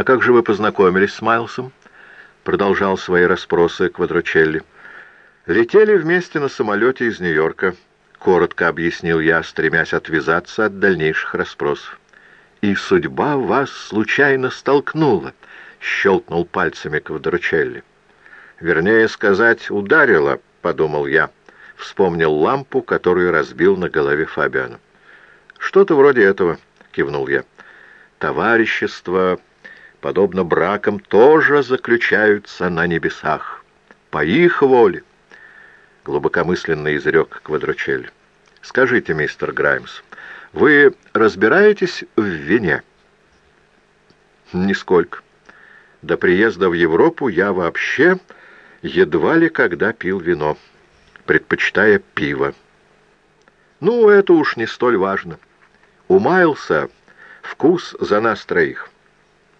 «А как же вы познакомились с Майлсом?» Продолжал свои расспросы Квадрочелли. «Летели вместе на самолете из Нью-Йорка», — коротко объяснил я, стремясь отвязаться от дальнейших расспросов. «И судьба вас случайно столкнула», — щелкнул пальцами Квадрочелли. «Вернее сказать, ударила», — подумал я. Вспомнил лампу, которую разбил на голове Фабиана. «Что-то вроде этого», — кивнул я. «Товарищество, подобно бракам, тоже заключаются на небесах. По их воле». Глубокомысленно изрек Квадрочель. «Скажите, мистер Граймс, вы разбираетесь в вине?» «Нисколько. До приезда в Европу я вообще едва ли когда пил вино, предпочитая пиво. Ну, это уж не столь важно. У Майлса вкус за нас троих.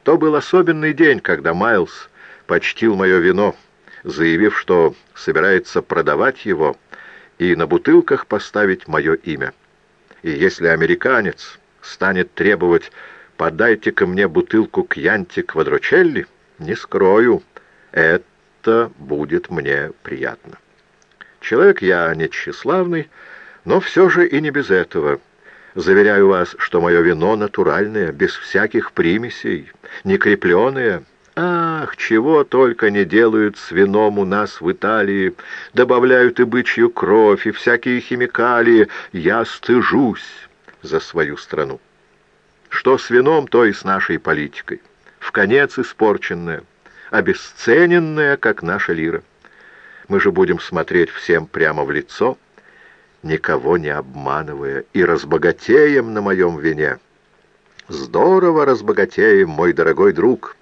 То был особенный день, когда Майлз почтил мое вино, заявив, что собирается продавать его и на бутылках поставить мое имя. И если американец станет требовать «подайте-ка мне бутылку Кьянти Квадрочелли», не скрою, это будет мне приятно. Человек я не тщеславный, но все же и не без этого. Заверяю вас, что мое вино натуральное, без всяких примесей, не крепленное. Ах, чего только не делают с вином у нас в Италии. Добавляют и бычью кровь, и всякие химикалии. Я стыжусь за свою страну. Что с вином, то и с нашей политикой. В конец испорченное обесцененная, как наша лира. Мы же будем смотреть всем прямо в лицо, никого не обманывая, и разбогатеем на моем вине. Здорово разбогатеем, мой дорогой друг.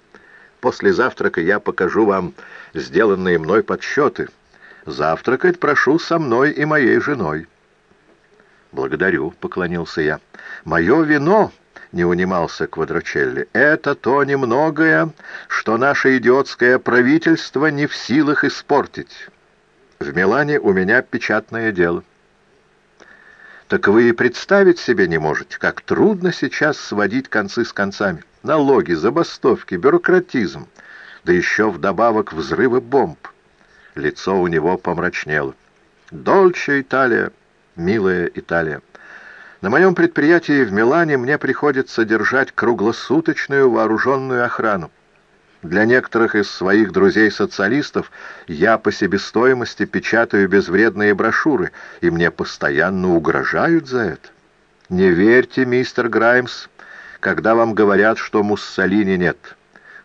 После завтрака я покажу вам сделанные мной подсчеты. Завтракать прошу со мной и моей женой. «Благодарю», — поклонился я. «Мое вино — не унимался Квадрочелли. «Это то немногое, что наше идиотское правительство не в силах испортить. В Милане у меня печатное дело». «Так вы и представить себе не можете, как трудно сейчас сводить концы с концами. Налоги, забастовки, бюрократизм, да еще вдобавок взрывы бомб». Лицо у него помрачнело. «Дольче Италия, милая Италия». На моем предприятии в Милане мне приходится держать круглосуточную вооруженную охрану. Для некоторых из своих друзей-социалистов я по себестоимости печатаю безвредные брошюры, и мне постоянно угрожают за это. Не верьте, мистер Граймс, когда вам говорят, что Муссолини нет.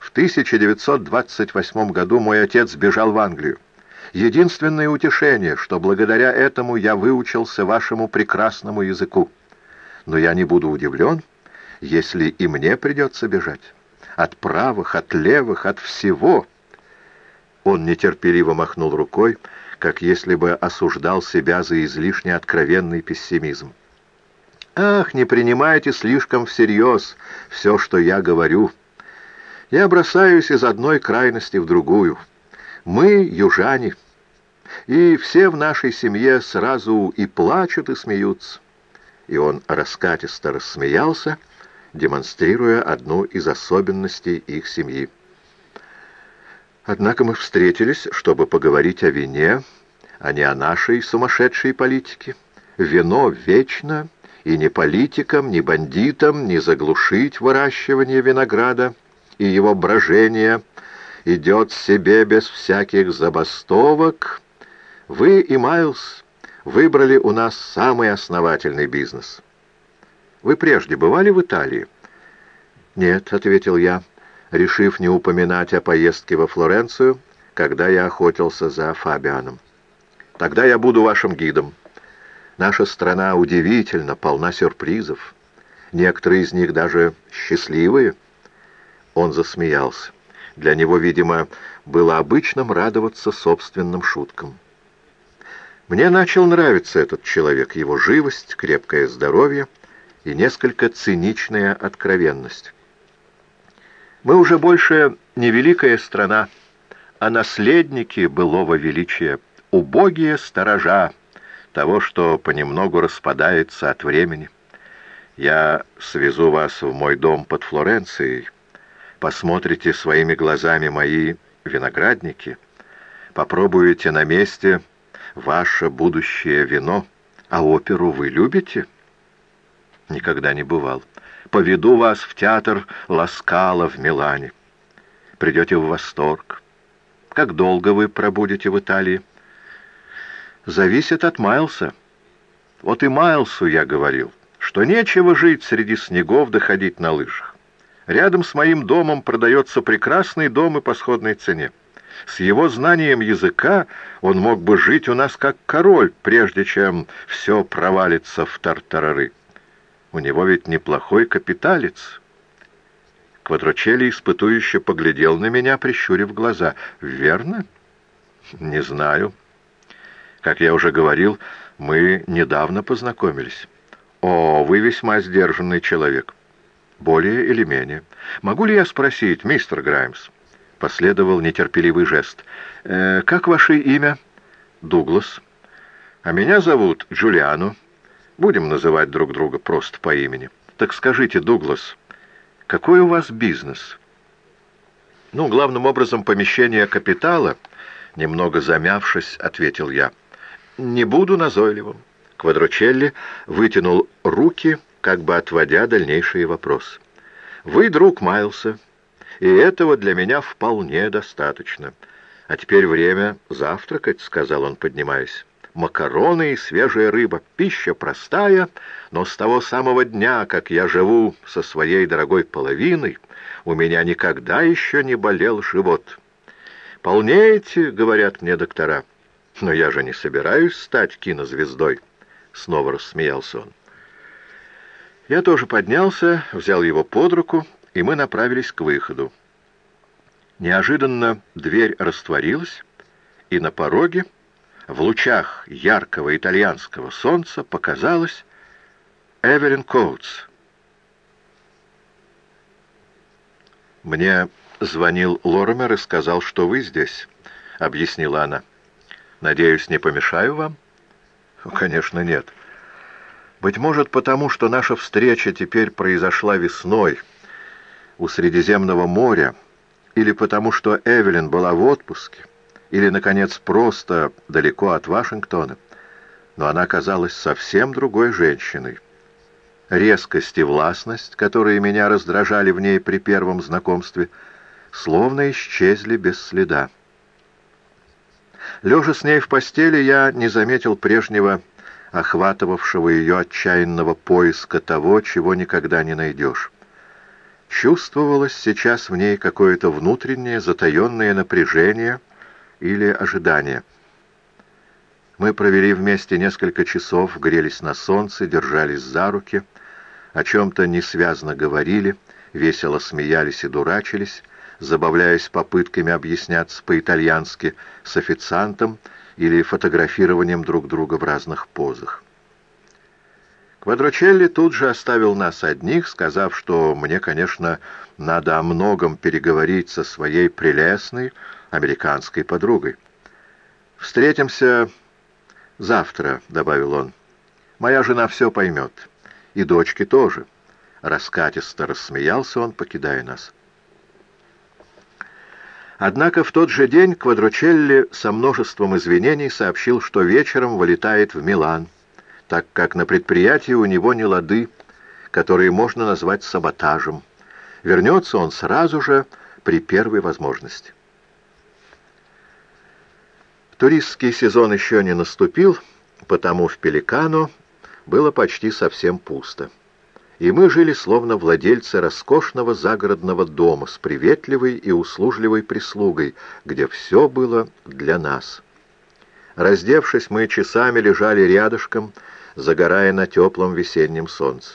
В 1928 году мой отец бежал в Англию. Единственное утешение, что благодаря этому я выучился вашему прекрасному языку но я не буду удивлен, если и мне придется бежать. От правых, от левых, от всего. Он нетерпеливо махнул рукой, как если бы осуждал себя за излишне откровенный пессимизм. «Ах, не принимайте слишком всерьез все, что я говорю. Я бросаюсь из одной крайности в другую. Мы южане, и все в нашей семье сразу и плачут, и смеются и он раскатисто рассмеялся, демонстрируя одну из особенностей их семьи. Однако мы встретились, чтобы поговорить о вине, а не о нашей сумасшедшей политике. Вино вечно, и ни политикам, ни бандитам не заглушить выращивание винограда и его брожение идет себе без всяких забастовок. Вы и Майлз выбрали у нас самый основательный бизнес. Вы прежде бывали в Италии? Нет, ответил я, решив не упоминать о поездке во Флоренцию, когда я охотился за Фабианом. Тогда я буду вашим гидом. Наша страна удивительно полна сюрпризов. Некоторые из них даже счастливые. Он засмеялся. Для него, видимо, было обычным радоваться собственным шуткам. Мне начал нравиться этот человек, его живость, крепкое здоровье и несколько циничная откровенность. Мы уже больше не великая страна, а наследники былого величия, убогие сторожа того, что понемногу распадается от времени. Я свезу вас в мой дом под Флоренцией, посмотрите своими глазами мои виноградники, попробуете на месте ваше будущее вино, а оперу вы любите? Никогда не бывал. Поведу вас в театр Ласкала в Милане. Придете в восторг. Как долго вы пробудете в Италии? Зависит от Майлса. Вот и Майлсу я говорил, что нечего жить среди снегов доходить на лыжах. Рядом с моим домом продается прекрасный дом и по сходной цене. С его знанием языка он мог бы жить у нас как король, прежде чем все провалится в тартарары. У него ведь неплохой капиталец. Квадрочели испытующе поглядел на меня, прищурив глаза. «Верно?» «Не знаю. Как я уже говорил, мы недавно познакомились. О, вы весьма сдержанный человек. Более или менее. Могу ли я спросить, мистер Граймс?» Последовал нетерпеливый жест. «Э, «Как ваше имя?» «Дуглас». «А меня зовут Джулиану. Будем называть друг друга просто по имени. Так скажите, Дуглас, какой у вас бизнес?» «Ну, главным образом, помещение капитала», — немного замявшись, ответил я. «Не буду назойливым». Квадрочелли вытянул руки, как бы отводя дальнейшие вопросы. «Вы друг Майлса, и этого для меня вполне достаточно. А теперь время завтракать», — сказал он, поднимаясь. «Макароны и свежая рыба. Пища простая, но с того самого дня, как я живу со своей дорогой половиной, у меня никогда еще не болел живот. Полнеете, — говорят мне доктора, — «Но я же не собираюсь стать кинозвездой», — снова рассмеялся он. Я тоже поднялся, взял его под руку, и мы направились к выходу. Неожиданно дверь растворилась, и на пороге, в лучах яркого итальянского солнца, показалась Эвелин Коутс. «Мне звонил Лоремер и сказал, что вы здесь», — объяснила она. Надеюсь, не помешаю вам? Конечно, нет. Быть может, потому что наша встреча теперь произошла весной у Средиземного моря, или потому что Эвелин была в отпуске, или, наконец, просто далеко от Вашингтона, но она казалась совсем другой женщиной. Резкость и властность, которые меня раздражали в ней при первом знакомстве, словно исчезли без следа. Лежа с ней в постели, я не заметил прежнего, охватывавшего ее отчаянного поиска того, чего никогда не найдешь. Чувствовалось сейчас в ней какое-то внутреннее затаенное напряжение или ожидание. Мы провели вместе несколько часов, грелись на солнце, держались за руки, о чем-то несвязно говорили, весело смеялись и дурачились, забавляясь попытками объясняться по-итальянски с официантом или фотографированием друг друга в разных позах. Квадрочелли тут же оставил нас одних, сказав, что мне, конечно, надо о многом переговорить со своей прелестной американской подругой. «Встретимся завтра», — добавил он. «Моя жена все поймет. И дочки тоже». Раскатисто рассмеялся он, покидая нас. Однако в тот же день Квадрочелли со множеством извинений сообщил, что вечером вылетает в Милан, так как на предприятии у него не лады, которые можно назвать саботажем. Вернется он сразу же при первой возможности. Туристский сезон еще не наступил, потому в Пеликано было почти совсем пусто и мы жили словно владельцы роскошного загородного дома с приветливой и услужливой прислугой, где все было для нас. Раздевшись, мы часами лежали рядышком, загорая на теплом весеннем солнце.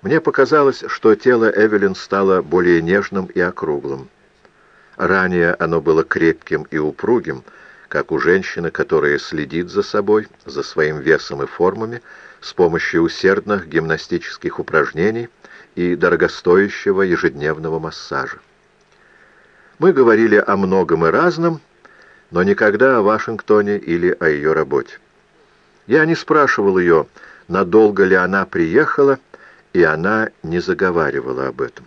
Мне показалось, что тело Эвелин стало более нежным и округлым. Ранее оно было крепким и упругим, как у женщины, которая следит за собой, за своим весом и формами, с помощью усердных гимнастических упражнений и дорогостоящего ежедневного массажа. Мы говорили о многом и разном, но никогда о Вашингтоне или о ее работе. Я не спрашивал ее, надолго ли она приехала, и она не заговаривала об этом.